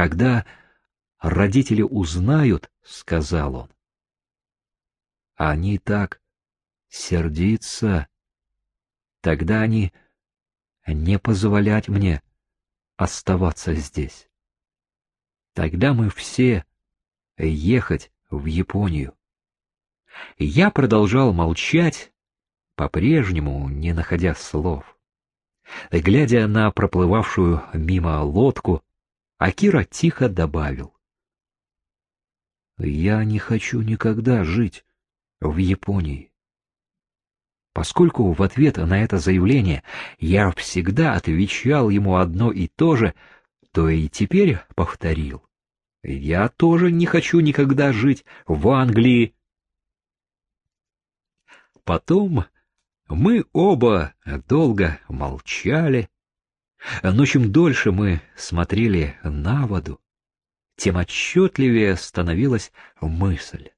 Когда родители узнают, — сказал он, — они так сердиться. Тогда они не позволять мне оставаться здесь. Тогда мы все ехать в Японию. Я продолжал молчать, по-прежнему не находя слов. Глядя на проплывавшую мимо лодку, Акира тихо добавил. «Я не хочу никогда жить в Японии». Поскольку в ответ на это заявление я всегда отвечал ему одно и то же, то и теперь повторил. Я тоже не хочу никогда жить в Англии. Потом мы оба долго молчали, но чем дольше мы смотрели на воду, тем отчетливее становилась мысль.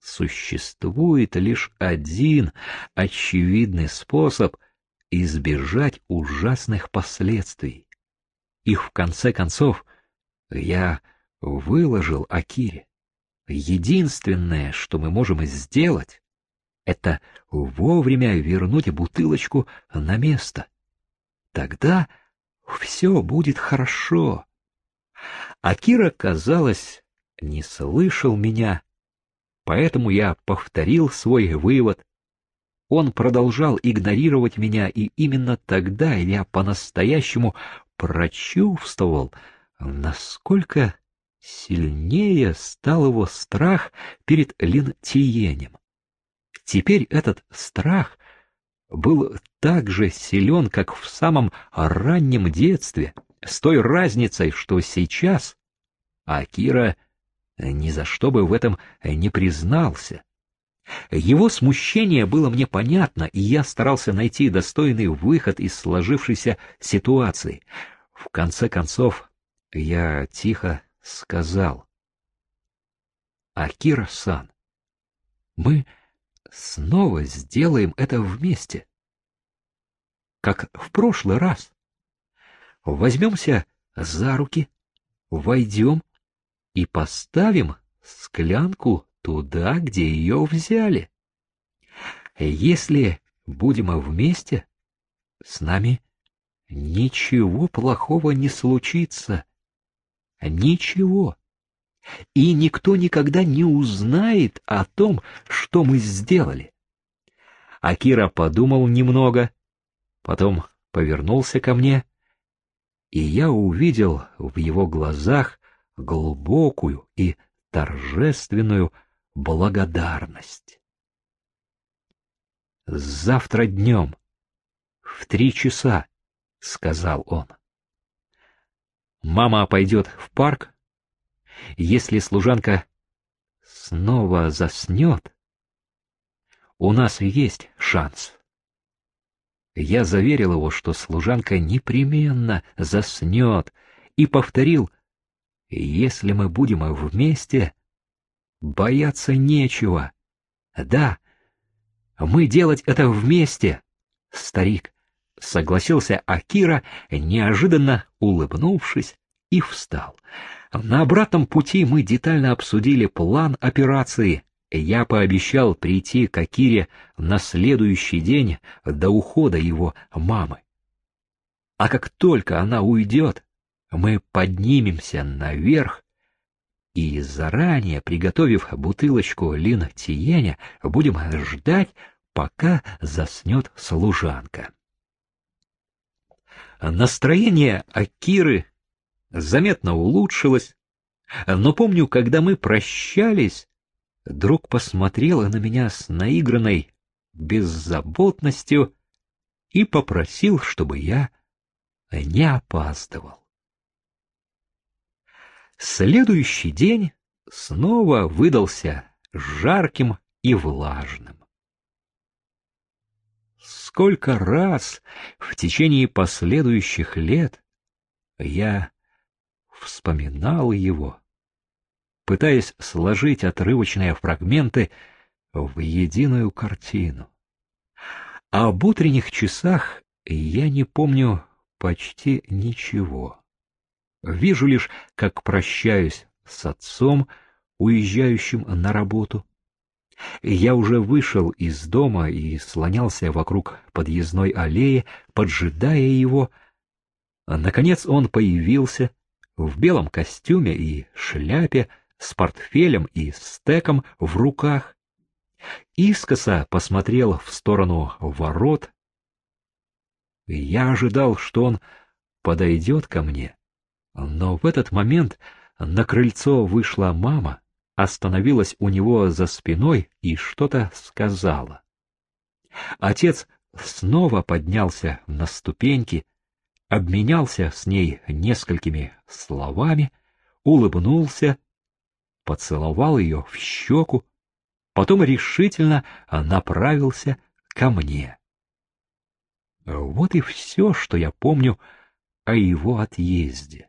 Существует лишь один очевидный способ избежать ужасных последствий. И в конце концов я выложил Акире. Единственное, что мы можем сделать, это вовремя вернуть бутылочку на место. Тогда все будет хорошо. Акира, казалось, не слышал меня, поэтому я повторил свой вывод. Он продолжал игнорировать меня, и именно тогда я по-настоящему прочувствовал, насколько сильнее стал его страх перед Линтиенем. Теперь этот страх был так же силен, как в самом раннем детстве, с той разницей, что сейчас Акира ни за что бы в этом не признался. Его смущение было мне понятно, и я старался найти достойный выход из сложившейся ситуации. В конце концов, я тихо сказал. Акира-сан, мы снова сделаем это вместе. Как в прошлый раз. Возьмемся за руки, войдем и поставим склянку туда, где ее взяли. Если будем вместе, с нами ничего плохого не случится. Ничего и никто никогда не узнает о том, что мы сделали. Акира подумал немного, потом повернулся ко мне, и я увидел в его глазах глубокую и торжественную благодарность. «Завтра днем, в три часа», — сказал он. «Мама пойдет в парк, если служанка снова заснет, у нас есть шанс. Я заверил его, что служанка непременно заснет, и повторил, если мы будем вместе, бояться нечего. Да, мы делать это вместе, старик, согласился Акира, неожиданно улыбнувшись, и встал. На обратном пути мы детально обсудили план операции. Я пообещал прийти к Акире на следующий день до ухода его мамы. А как только она уйдет, мы поднимемся наверх и, заранее приготовив бутылочку лин будем ждать, пока заснет служанка. Настроение Акиры заметно улучшилось, но помню, когда мы прощались, друг посмотрела на меня с наигранной беззаботностью и попросил, чтобы я не опаздывал. Следующий день снова выдался жарким и влажным. Сколько раз в течение последующих лет я вспоминал его, пытаясь сложить отрывочные фрагменты в единую картину. А об утренних часах я не помню почти ничего. Вижу лишь, как прощаюсь с отцом, уезжающим на работу. Я уже вышел из дома и слонялся вокруг подъездной аллеи, поджидая его. Наконец он появился в белом костюме и шляпе, с портфелем и стеком в руках. Искоса посмотрел в сторону ворот. Я ожидал, что он подойдет ко мне, но в этот момент на крыльцо вышла мама, остановилась у него за спиной и что-то сказала. Отец снова поднялся на ступеньки, обменялся с ней несколькими словами, улыбнулся, поцеловал ее в щеку, потом решительно направился ко мне. Вот и все, что я помню о его отъезде.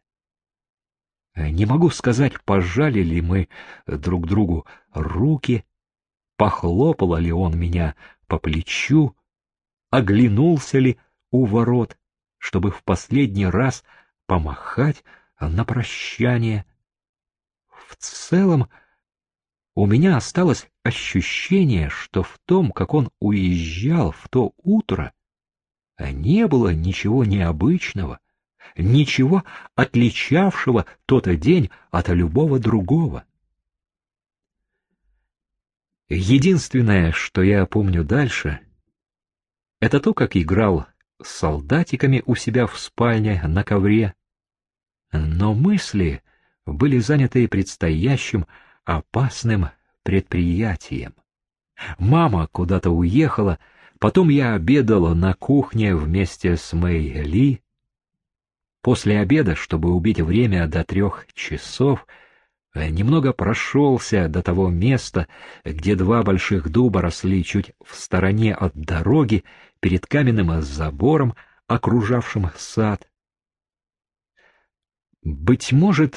Не могу сказать, пожали ли мы друг другу руки, похлопал ли он меня по плечу, оглянулся ли у ворот, чтобы в последний раз помахать на прощание. В целом, у меня осталось ощущение, что в том, как он уезжал в то утро, не было ничего необычного, ничего отличавшего тот день от любого другого. Единственное, что я помню дальше, это то, как играл солдатиками у себя в спальне на ковре. Но мысли были заняты предстоящим опасным предприятием. Мама куда-то уехала, потом я обедала на кухне вместе с Мэй Ли. После обеда, чтобы убить время до трех часов, немного прошелся до того места, где два больших дуба росли чуть в стороне от дороги перед каменным забором, окружавшим сад. Быть может,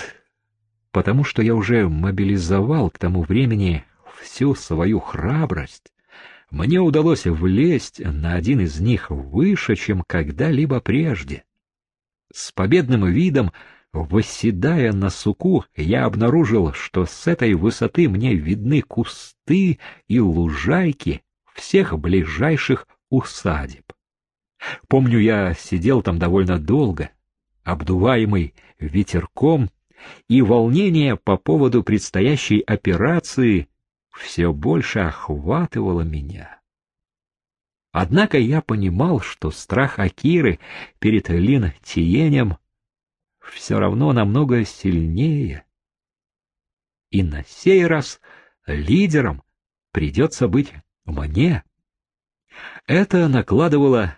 потому что я уже мобилизовал к тому времени всю свою храбрость, мне удалось влезть на один из них выше, чем когда-либо прежде. С победным видом, восседая на суку, я обнаружил, что с этой высоты мне видны кусты и лужайки всех ближайших усадеб. Помню, я сидел там довольно долго, обдуваемый ветерком, и волнение по поводу предстоящей операции все больше охватывало меня. Однако я понимал, что страх Акиры перед Лин Тиенем все равно намного сильнее. И на сей раз лидером придется быть мне. Это накладывало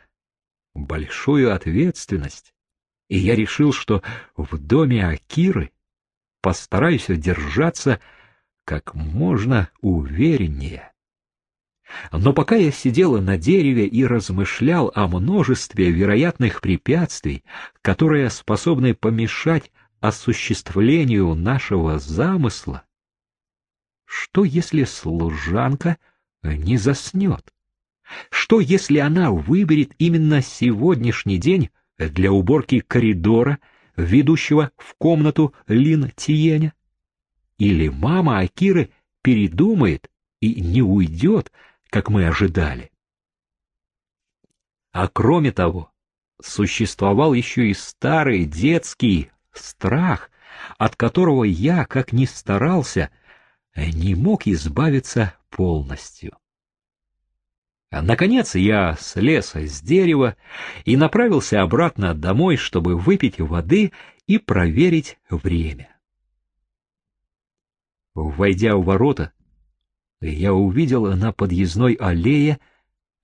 большую ответственность, и я решил, что в доме Акиры постараюсь держаться как можно увереннее. Но пока я сидела на дереве и размышлял о множестве вероятных препятствий, которые способны помешать осуществлению нашего замысла, что если служанка не заснет? Что если она выберет именно сегодняшний день для уборки коридора, ведущего в комнату Лин Тиеня? Или мама Акиры передумает и не уйдет, как мы ожидали? А кроме того, существовал еще и старый детский страх, от которого я, как ни старался, не мог избавиться полностью. Наконец я слез с дерева и направился обратно домой, чтобы выпить воды и проверить время. Войдя в ворота, я увидел на подъездной аллее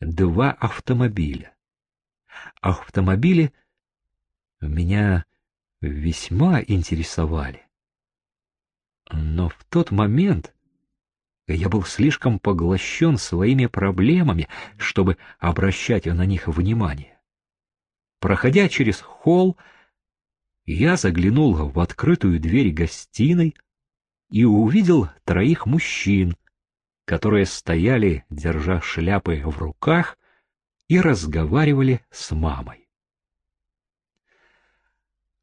два автомобиля. Автомобили меня весьма интересовали. Но в тот момент я был слишком поглощен своими проблемами, чтобы обращать на них внимание. Проходя через холл, я заглянул в открытую дверь гостиной и увидел троих мужчин, которые стояли, держа шляпы в руках, и разговаривали с мамой.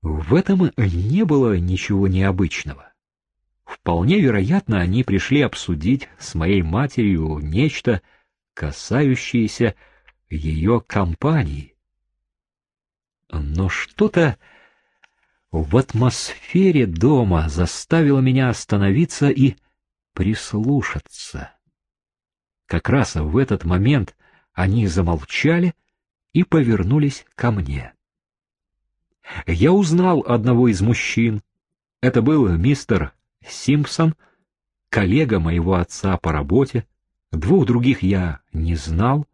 В этом не было ничего необычного. Вполне вероятно, они пришли обсудить с моей матерью нечто, касающееся ее компании. Но что-то в атмосфере дома заставило меня остановиться и прислушаться. Как раз в этот момент они замолчали и повернулись ко мне. Я узнал одного из мужчин. Это был мистер Симпсон, коллега моего отца по работе. Двух других я не знал.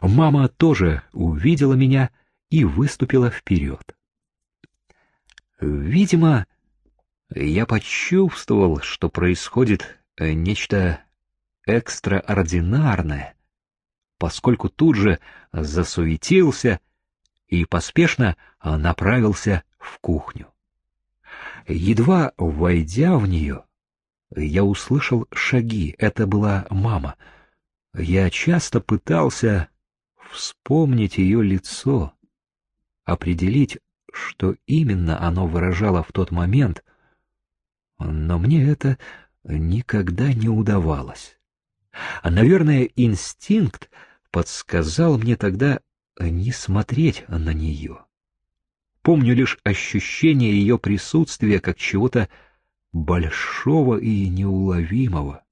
Мама тоже увидела меня и выступила вперед. Видимо, я почувствовал, что происходит нечто экстраординарное, поскольку тут же засуетился и поспешно направился в кухню. Едва войдя в нее, я услышал шаги. Это была мама. Я часто пытался вспомнить ее лицо, определить, что именно оно выражало в тот момент, но мне это никогда не удавалось. Наверное, инстинкт подсказал мне тогда не смотреть на нее. Помню лишь ощущение ее присутствия как чего-то большого и неуловимого,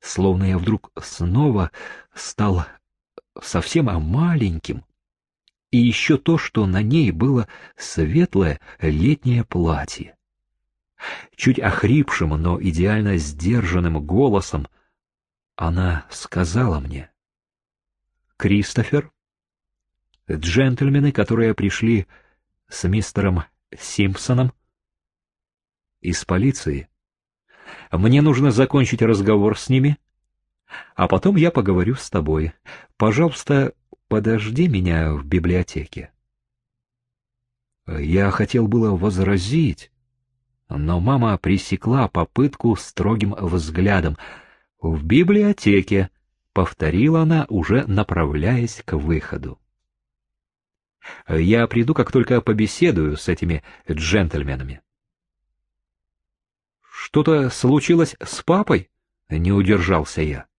словно я вдруг снова стал совсем маленьким, и еще то, что на ней было светлое летнее платье. Чуть охрипшим, но идеально сдержанным голосом она сказала мне, «Кристофер, джентльмены, которые пришли с мистером Симпсоном из полиции. Мне нужно закончить разговор с ними, а потом я поговорю с тобой. Пожалуйста, подожди меня в библиотеке. Я хотел было возразить, но мама пресекла попытку строгим взглядом. «В библиотеке», — повторила она, уже направляясь к выходу. Я приду, как только побеседую с этими джентльменами. Что-то случилось с папой? Не удержался я.